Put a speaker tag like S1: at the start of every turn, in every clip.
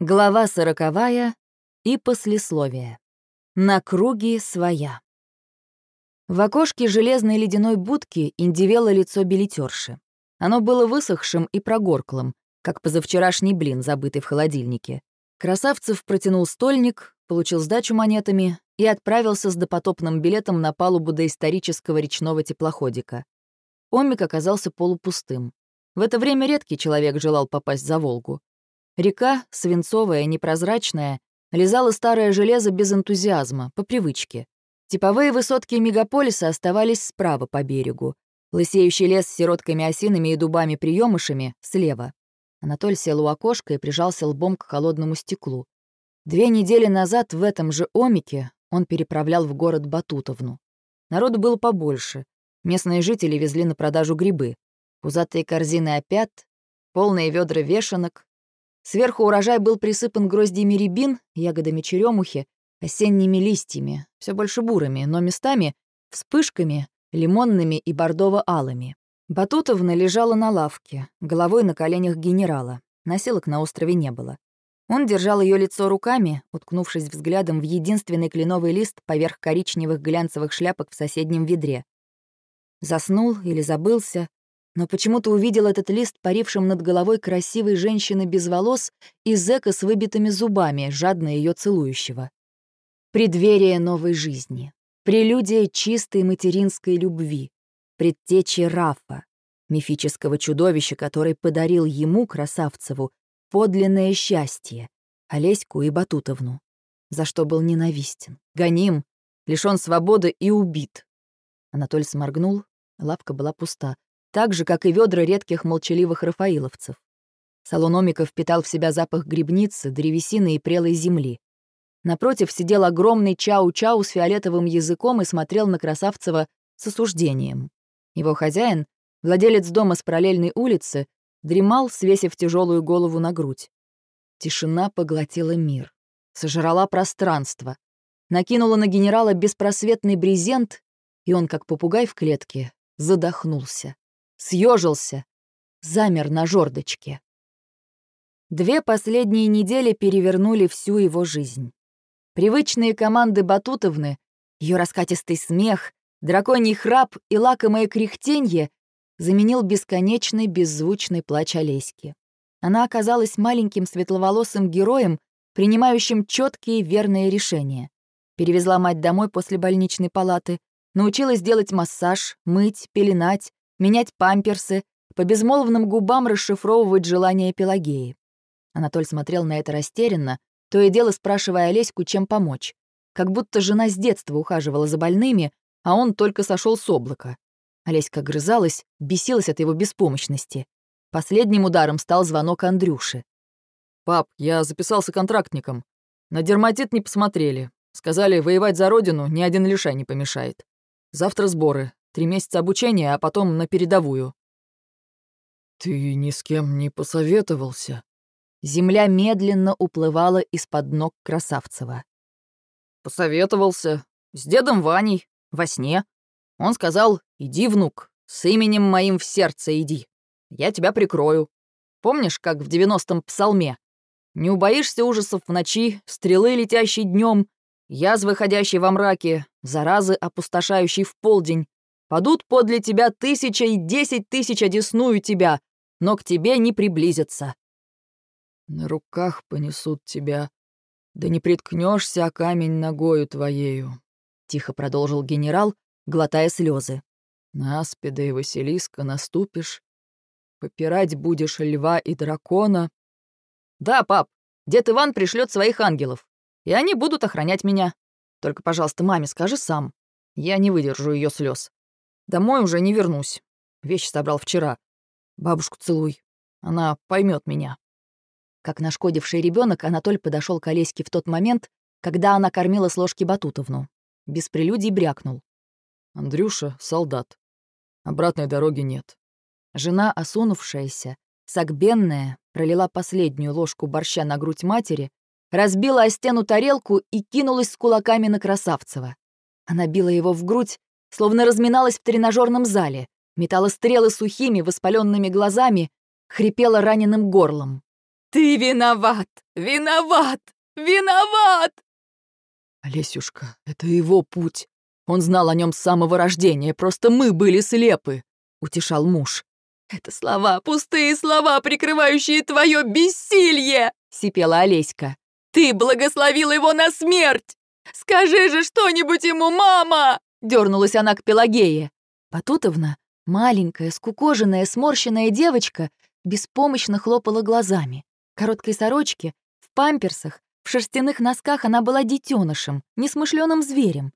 S1: Глава сороковая и послесловие. На круге своя. В окошке железной ледяной будки индивело лицо билетерши. Оно было высохшим и прогорклым, как позавчерашний блин, забытый в холодильнике. Красавцев протянул стольник, получил сдачу монетами и отправился с допотопным билетом на палубу доисторического речного теплоходика. Омик оказался полупустым. В это время редкий человек желал попасть за Волгу. Река, свинцовая, непрозрачная, лизала старое железо без энтузиазма, по привычке. Типовые высотки мегаполиса оставались справа по берегу. Лысеющий лес с сиротками осинами и дубами-приемышами — слева. Анатоль сел у окошка и прижался лбом к холодному стеклу. Две недели назад в этом же Омике он переправлял в город Батутовну. Народу было побольше. Местные жители везли на продажу грибы. Пузатые корзины опят, полные ведра вешанок, Сверху урожай был присыпан гроздьями рябин, ягодами черемухи, осенними листьями, все больше бурыми, но местами — вспышками, лимонными и бордово-алыми. Батутовна лежала на лавке, головой на коленях генерала. Носилок на острове не было. Он держал ее лицо руками, уткнувшись взглядом в единственный кленовый лист поверх коричневых глянцевых шляпок в соседнем ведре. Заснул или забылся, но почему-то увидел этот лист парившим над головой красивой женщины без волос и зэка с выбитыми зубами, жадно ее целующего. Преддверие новой жизни, прелюдия чистой материнской любви, предтечи Рафа, мифического чудовища, который подарил ему, Красавцеву, подлинное счастье, Олеську и Батутовну, за что был ненавистен, гоним, лишён свободы и убит. Анатоль сморгнул, лавка была пуста, так же, как и ведра редких молчаливых рафаиловцев. Салономиков впитал в себя запах грибницы, древесины и прелой земли. Напротив сидел огромный чау-чау с фиолетовым языком и смотрел на Красавцева с осуждением. Его хозяин, владелец дома с параллельной улицы, дремал, свесив тяжелую голову на грудь. Тишина поглотила мир, сожрала пространство, накинула на генерала беспросветный брезент, и он, как попугай в клетке, задохнулся съежился, замер на жердочке. Две последние недели перевернули всю его жизнь. Привычные команды Батутовны, ее раскатистый смех, драконий храп и лакомое кряхтенье заменил бесконечный беззвучный плач Олеськи. Она оказалась маленьким светловолосым героем, принимающим четкие верные решения. Перевезла мать домой после больничной палаты, научилась делать массаж, мыть, пеленать, менять памперсы, по безмолвным губам расшифровывать желания Пелагеи. Анатоль смотрел на это растерянно, то и дело спрашивая Олеську, чем помочь. Как будто жена с детства ухаживала за больными, а он только сошел с облака. Олеська грызалась, бесилась от его беспомощности. Последним ударом стал звонок Андрюши.
S2: «Пап, я записался контрактником. На дерматит не посмотрели. Сказали, воевать за родину ни один лишай не помешает. Завтра сборы. Три месяца обучения, а потом на передовую».
S3: «Ты ни с кем не посоветовался?»
S1: Земля медленно уплывала из-под ног Красавцева.
S2: «Посоветовался. С дедом Ваней. Во сне. Он сказал, иди, внук, с именем моим в сердце иди. Я тебя прикрою. Помнишь, как в девяностом псалме? Не убоишься ужасов в ночи, стрелы, летящей днем, язвы, ходящей во мраке, заразы, опустошающей в полдень. Падут подле тебя тысяча и десять тысяч одесную тебя, но к тебе не приблизятся.
S3: На руках понесут тебя, да не приткнешься о камень ногою твоею, — тихо продолжил генерал, глотая слезы. На аспида и Василиска наступишь, попирать будешь льва и дракона.
S2: Да, пап, дед Иван пришлет своих ангелов, и они будут охранять меня. Только, пожалуйста, маме скажи сам. Я не выдержу ее слез. Домой уже не вернусь. Вещи собрал вчера. Бабушку целуй. Она поймет меня.
S1: Как нашкодивший ребенок, Анатоль подошел к Олеське в тот момент, когда она кормила с ложки Батутовну. Без прелюдий брякнул.
S3: «Андрюша — солдат. Обратной дороги нет».
S1: Жена, осунувшаяся, согбенная, пролила последнюю ложку борща на грудь матери, разбила о стену тарелку и кинулась с кулаками на Красавцева. Она била его в грудь, словно разминалась в тренажерном зале, метала стрелы сухими, воспаленными глазами, хрипела раненым горлом. Ты виноват! Виноват! Виноват!»
S3: «Олесюшка, это его путь. Он знал о нем с самого рождения, просто мы были слепы», — утешал муж.
S1: «Это слова, пустые слова, прикрывающие твое бессилье!» — сипела Олеська. «Ты благословил его на смерть! Скажи же что-нибудь ему, мама!» — дернулась она к Пелагее. Потутовна, маленькая, скукоженная, сморщенная девочка, беспомощно хлопала глазами. Короткой сорочке, в памперсах, в шерстяных носках она была детенышем, несмышленым зверем.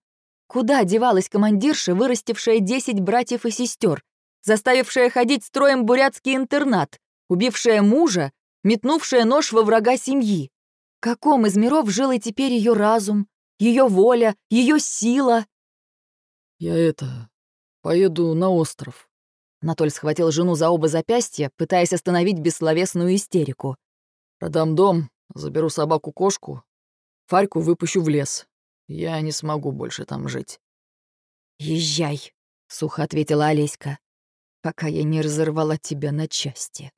S1: Куда девалась командирша, вырастившая десять братьев и сестер, заставившая ходить строем бурятский интернат, убившая мужа, метнувшая нож во врага семьи? В каком из миров жил и теперь ее разум, ее воля, ее сила?
S3: «Я это... поеду на остров».
S1: Анатоль схватил жену за оба запястья, пытаясь остановить бессловесную истерику.
S3: «Продам дом, Заберу собаку-кошку, Фарьку выпущу в лес. Я не смогу больше там жить».
S1: «Езжай», — сухо ответила Олеська, «пока я не разорвала тебя на части».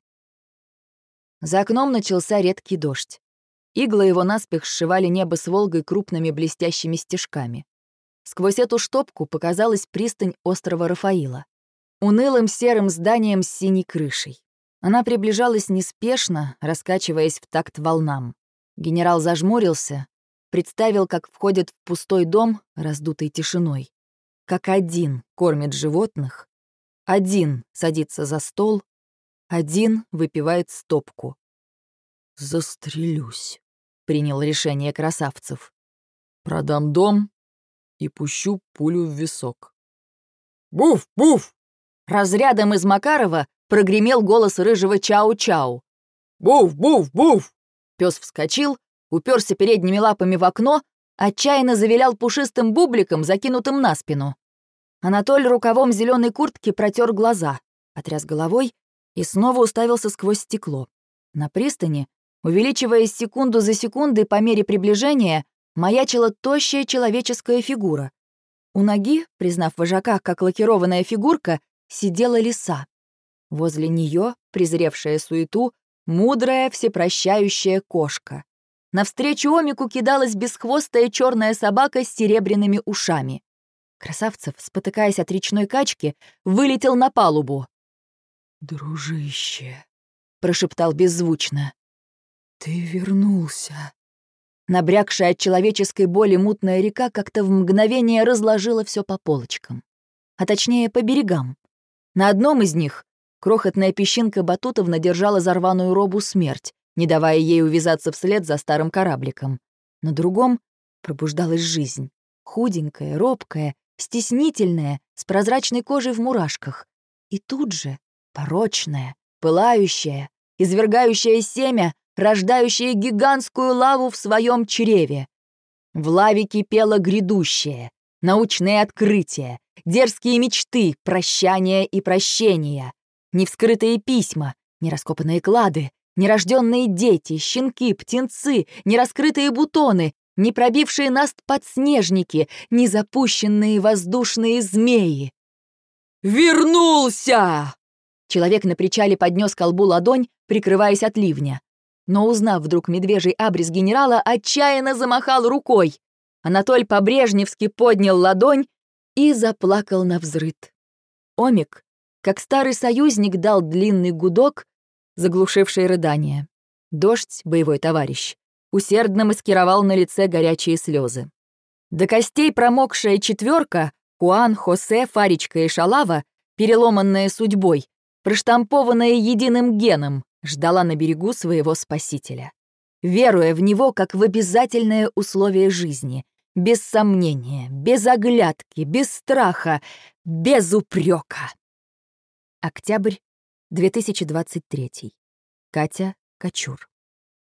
S1: За окном начался редкий дождь. Иглы его наспех сшивали небо с Волгой крупными блестящими стежками. Сквозь эту штопку показалась пристань острова Рафаила. Унылым серым зданием с синей крышей. Она приближалась неспешно, раскачиваясь в такт волнам. Генерал зажмурился, представил, как входит в пустой дом, раздутый тишиной. Как один кормит животных, один садится за стол, один выпивает стопку.
S3: «Застрелюсь», —
S1: принял решение красавцев.
S3: «Продам дом и пущу пулю в висок». «Буф! Буф!»
S1: Разрядом из Макарова прогремел голос рыжего чау-чау.
S3: «Буф! Буф! Буф!»
S1: Пес вскочил, уперся передними лапами в окно, отчаянно завилял пушистым бубликом, закинутым на спину. Анатоль рукавом зеленой куртки протер глаза, потряс головой и снова уставился сквозь стекло. На пристани, увеличиваясь секунду за секундой по мере приближения, маячила тощая человеческая фигура. У ноги, признав вожака как лакированная фигурка, сидела лиса. Возле нее, презревшая суету, мудрая, всепрощающая кошка. Навстречу Омику кидалась бесхвостая черная собака с серебряными ушами. Красавцев, спотыкаясь от речной качки, вылетел на палубу.
S3: «Дружище», —
S1: прошептал беззвучно, —
S3: «ты вернулся».
S1: Набрякшая от человеческой боли мутная река как-то в мгновение разложила все по полочкам. А точнее, по берегам. На одном из них Крохотная песчинка Батутовна держала за рваную робу смерть, не давая ей увязаться вслед за старым корабликом. На другом пробуждалась жизнь. Худенькая, робкая, стеснительная, с прозрачной кожей в мурашках. И тут же порочная, пылающая, извергающая семя, рождающая гигантскую лаву в своем чреве. В лаве кипело грядущее, научные открытия, дерзкие мечты, прощания и прощения. Невскрытые письма, нераскопанные клады, нерожденные дети, щенки, птенцы, нераскрытые бутоны, не пробившие наст подснежники, незапущенные воздушные змеи. «Вернулся!» Человек на причале поднес колбу ладонь, прикрываясь от ливня. Но, узнав вдруг медвежий абрис генерала, отчаянно замахал рукой. Анатоль по-брежневски поднял ладонь и заплакал на взрыд. Омик, как старый союзник дал длинный гудок, заглушивший рыдание. Дождь, боевой товарищ, усердно маскировал на лице горячие слезы. До костей промокшая четверка Хуан, Хосе, Фаричка и Шалава, переломанная судьбой, проштампованная единым геном, ждала на берегу своего спасителя. Веруя в него как в обязательное условие жизни, без сомнения, без оглядки, без страха, без упрека. Октябрь 2023. Катя Кочур.